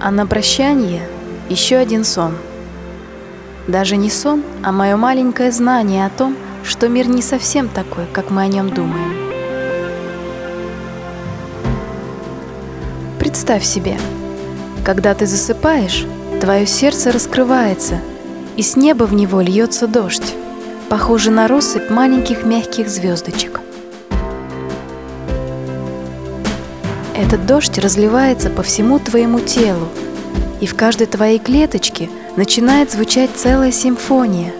А на прощание еще один сон. Даже не сон, а мое маленькое знание о том, что мир не совсем такой, как мы о нем думаем. Представь себе, когда ты засыпаешь, твое сердце раскрывается, и с неба в него льется дождь, похожий на россыпь маленьких мягких звездочек. Этот дождь разливается по всему твоему телу, и в каждой твоей клеточке начинает звучать целая симфония.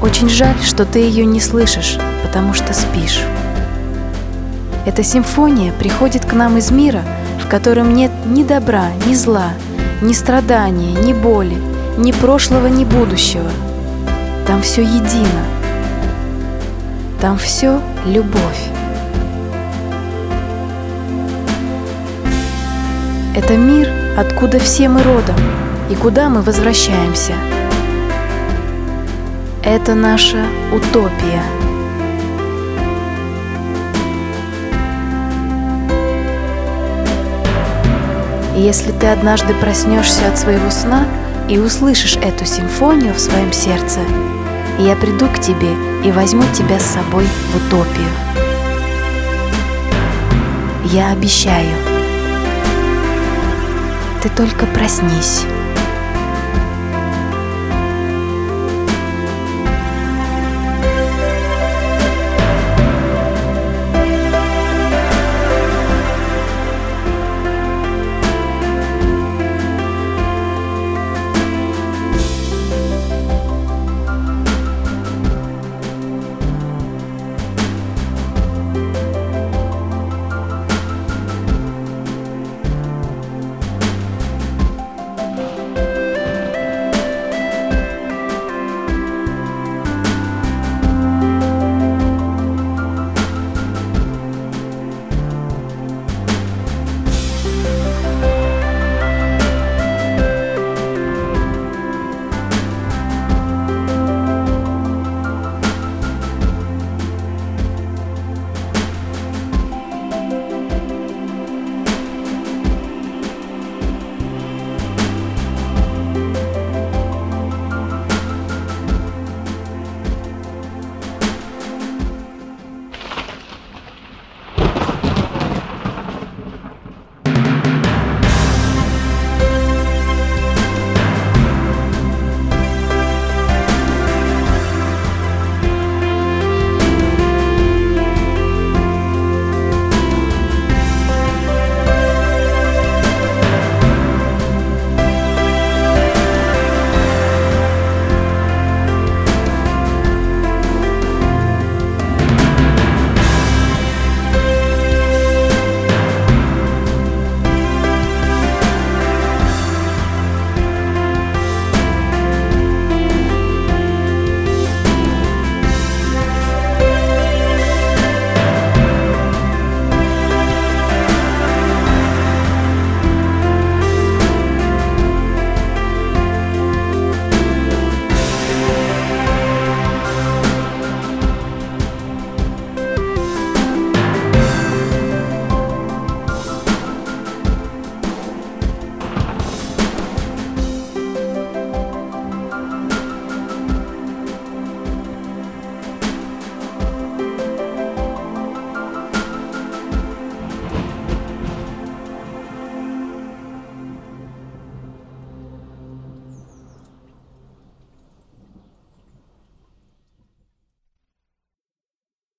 Очень жаль, что ты ее не слышишь, потому что спишь. Эта симфония приходит к нам из мира, в котором нет ни добра, ни зла, ни страдания, ни боли, ни прошлого, ни будущего. Там все едино. Там все любовь. Это мир, откуда все мы родом и куда мы возвращаемся. Это наша утопия. Если ты однажды проснешься от своего сна и услышишь эту симфонию в своем сердце, я приду к тебе и возьму тебя с собой в утопию. Я обещаю. Ты только проснись.